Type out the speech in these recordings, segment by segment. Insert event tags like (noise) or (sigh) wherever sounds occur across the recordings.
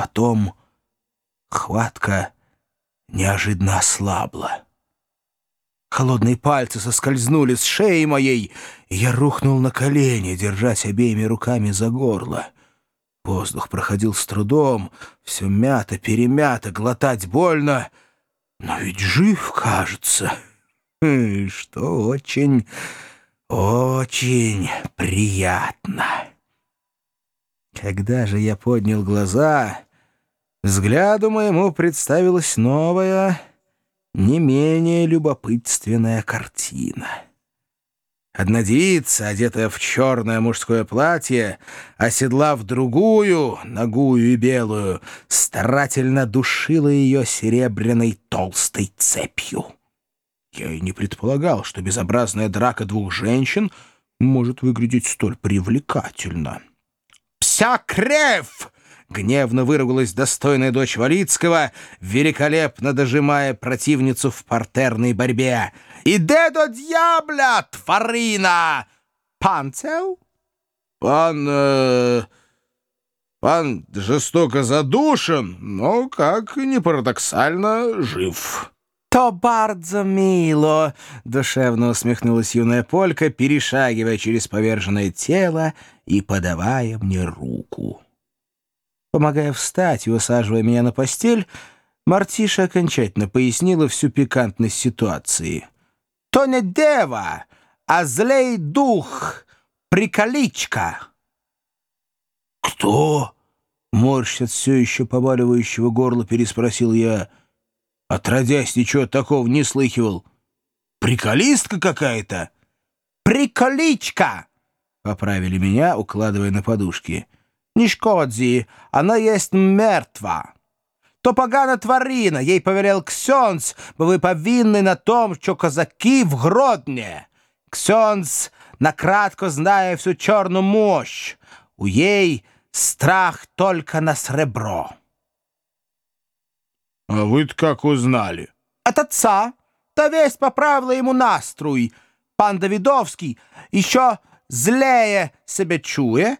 Потом хватка неожиданно ослабла. Холодные пальцы соскользнули с шеи моей, и я рухнул на колени, держась обеими руками за горло. Воздух проходил с трудом, все мято, перемято, глотать больно, но ведь жив, кажется, (laughs) что очень, очень приятно. Когда же я поднял глаза, взгляду моему представилась новая не менее любопытственная картина. Одна девица, одетая в черное мужское платье, оседлав другую, ногую и белую, старательно душила ее серебряной толстой цепью. Я и не предполагал, что безобразная драка двух женщин может выглядеть столь привлекательно. «Вся крев!» Гневно выругалась достойная дочь Валицкого, великолепно дожимая противницу в партерной борьбе. «Иде до дьябля, тварина! Пан цел?» «Пан... Э, пан жестоко задушен, но, как ни парадоксально, жив». «То бардзо мило!» — душевно усмехнулась юная полька, перешагивая через поверженное тело и подавая мне руку. Помогая встать и усаживая меня на постель, Мартиша окончательно пояснила всю пикантность ситуации. «То не дева, а злей дух, приколичка!» «Кто?» — морщ от все еще побаливающего горла переспросил я. Отродясь, ничего такого не слыхивал. «Приколистка какая-то?» «Приколичка!» — поправили меня, укладывая на подушки. Не шкодзи, она есть мертва. То погана тварина, їй повелел Ксьонц, бо ви повинні на том, що козаки в Гродні. Ксьонц накратко знає всю чорну мощь. У ей страх только на сребро. А вы-то как узнали? От отца. Та весть поправила ему наструй. Пан Давидовский еще злее себя чує,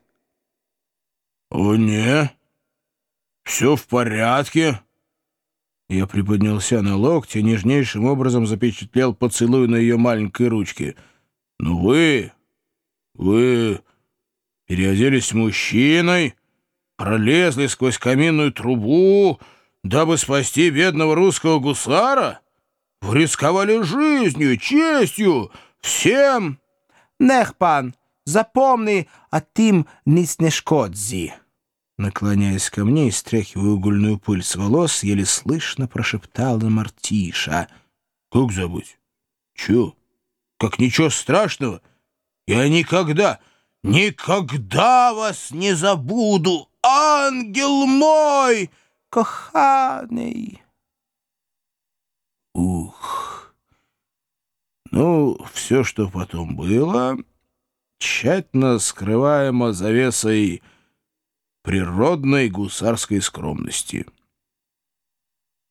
«О, не, все в порядке». Я приподнялся на локте, нежнейшим образом запечатлел поцелуй на ее маленькой ручке. «Но вы... вы переоделись мужчиной, пролезли сквозь каминную трубу, дабы спасти бедного русского гусара? Вы рисковали жизнью, честью, всем...» «Нех, пан, запомни, а тим не снешкодзи». Наклоняясь ко мне и стряхивая угольную пыль с волос, еле слышно прошептала Мартиша. «Как забыть? Чё? Как ничего страшного? Я никогда, никогда вас не забуду, ангел мой, коханый!» Ух! Ну, все, что потом было, тщательно скрываемо завесой природной гусарской скромности.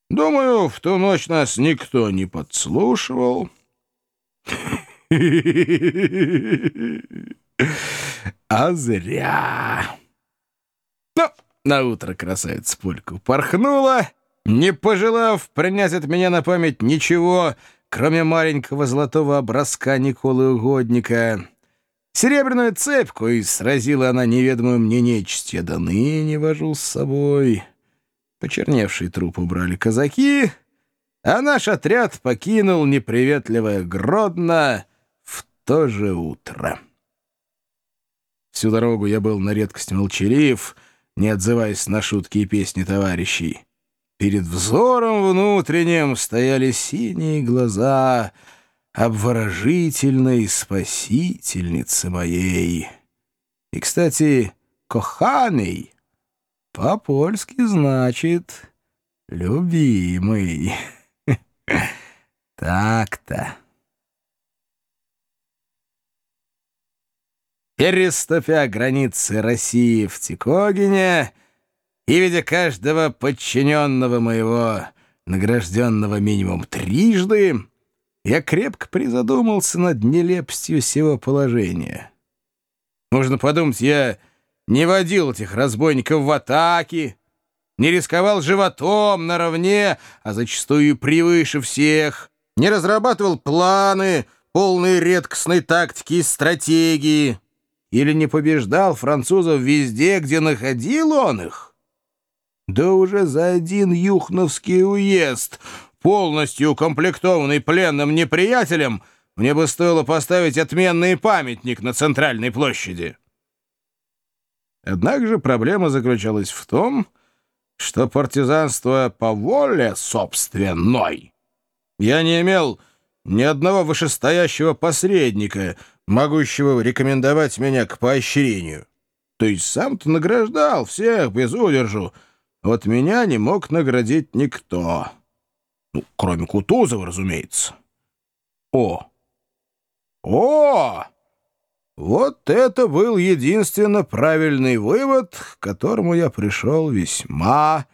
Думаю, в ту ночь нас никто не подслушивал. (laughs) А зря. Ну, на утро красавица Полька упорхнула, не пожелав принять от меня на память ничего, кроме маленького золотого образка Николы Угодника — Серебряную цепку, и сразила она неведомую мне нечисть, я до ныне вожу с собой. Почерневший труп убрали казаки, а наш отряд покинул неприветливое Гродно в то же утро. Всю дорогу я был на редкость молчалив, не отзываясь на шутки и песни товарищей. Перед взором внутренним стояли синие глаза — обворожительной спасительницы моей. И, кстати, коханый по-польски значит любимый. (laughs) Так-то. Переступя границы России в Тикогине и видя каждого подчиненного моего, награжденного минимум трижды, я крепко призадумался над нелепостью всего положения. Можно подумать, я не водил этих разбойников в атаке, не рисковал животом наравне, а зачастую превыше всех, не разрабатывал планы, полные редкостной тактики и стратегии, или не побеждал французов везде, где находил он их? Да уже за один Юхновский уезд, полностью укомплектованный пленным неприятелем, мне бы стоило поставить отменный памятник на центральной площади. Однако же проблема заключалась в том, что партизанство по воле собственной. Я не имел ни одного вышестоящего посредника, могущего рекомендовать меня к поощрению. То есть сам-то награждал всех без удержу, вот меня не мог наградить никто. Ну, кроме Кутузова, разумеется. О! О! Вот это был единственно правильный вывод, к которому я пришел весьма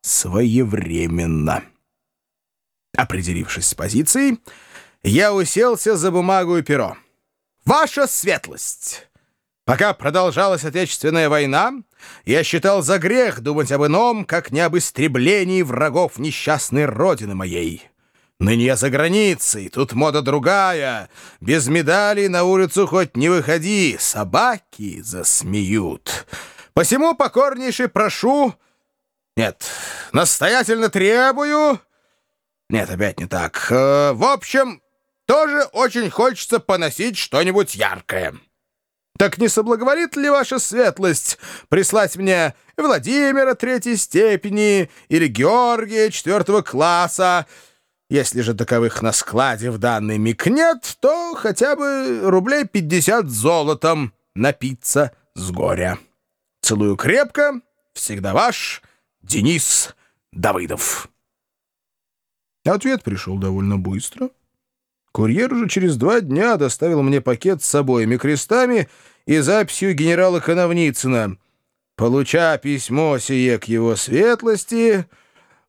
своевременно. Определившись с позицией, я уселся за бумагу и перо. «Ваша светлость!» Пока продолжалась Отечественная война, я считал за грех думать об ином, как не об истреблении врагов несчастной родины моей. Ныне я за границей, тут мода другая. Без медалей на улицу хоть не выходи, собаки засмеют. Посему покорнейше прошу... Нет, настоятельно требую... Нет, опять не так. Э, в общем, тоже очень хочется поносить что-нибудь яркое. Так не соблаговорит ли ваша светлость прислать мне Владимира третьей степени или Георгия четвертого класса, если же таковых на складе в данный миг нет, то хотя бы рублей пятьдесят золотом напиться с горя. Целую крепко, всегда ваш Денис Давыдов. Ответ пришел довольно быстро. Курьер уже через два дня доставил мне пакет с обоими крестами и записью генерала Коновницына. Получа письмо сие к его светлости...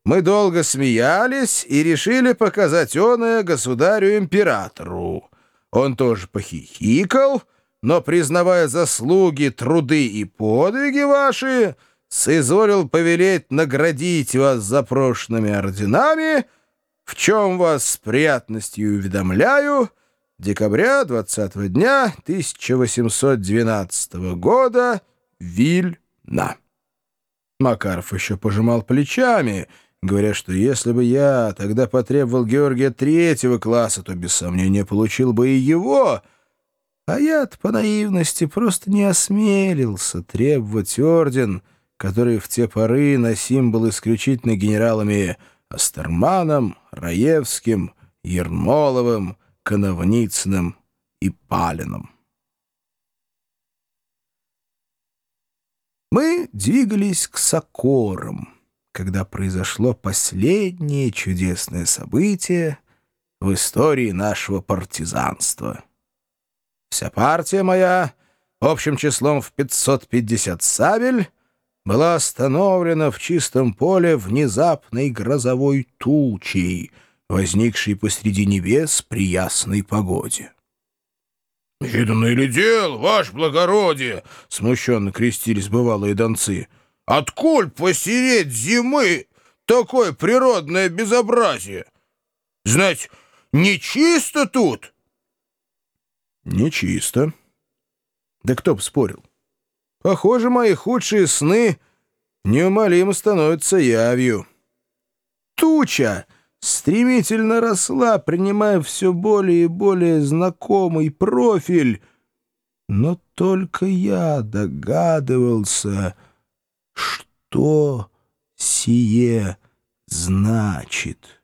Мы долго смеялись и решили показать оное государю-императору. Он тоже похихикал, но, признавая заслуги, труды и подвиги ваши, соизволил повелеть наградить вас запрошенными орденами, в чем вас с приятностью уведомляю, декабря 20 дня 1812 года, Вильна. Макаров еще пожимал плечами — говоря, что если бы я тогда потребовал Георгия третьего класса, то без сомнения получил бы и его, а я по наивности просто не осмелился требовать орден, который в те поры носим был исключительно генералами Астерманом, Раевским, Ермоловым, Коновницыным и Палином. Мы двигались к Сокорам когда произошло последнее чудесное событие в истории нашего партизанства. Вся партия моя, общим числом в 550 сабель, была остановлена в чистом поле внезапной грозовой тучей, возникшей посреди небес при ясной погоде. «Виданное ли дело, ваше благородие!» — смущенно крестились бывалые донцы — Откуль посереть зимы такое природное безобразие? Знать, нечисто тут? Нечисто. Да кто б спорил? Похоже, мои худшие сны неумолимо становятся явью. Туча стремительно росла, принимая все более и более знакомый профиль. Но только я догадывался что сие значит.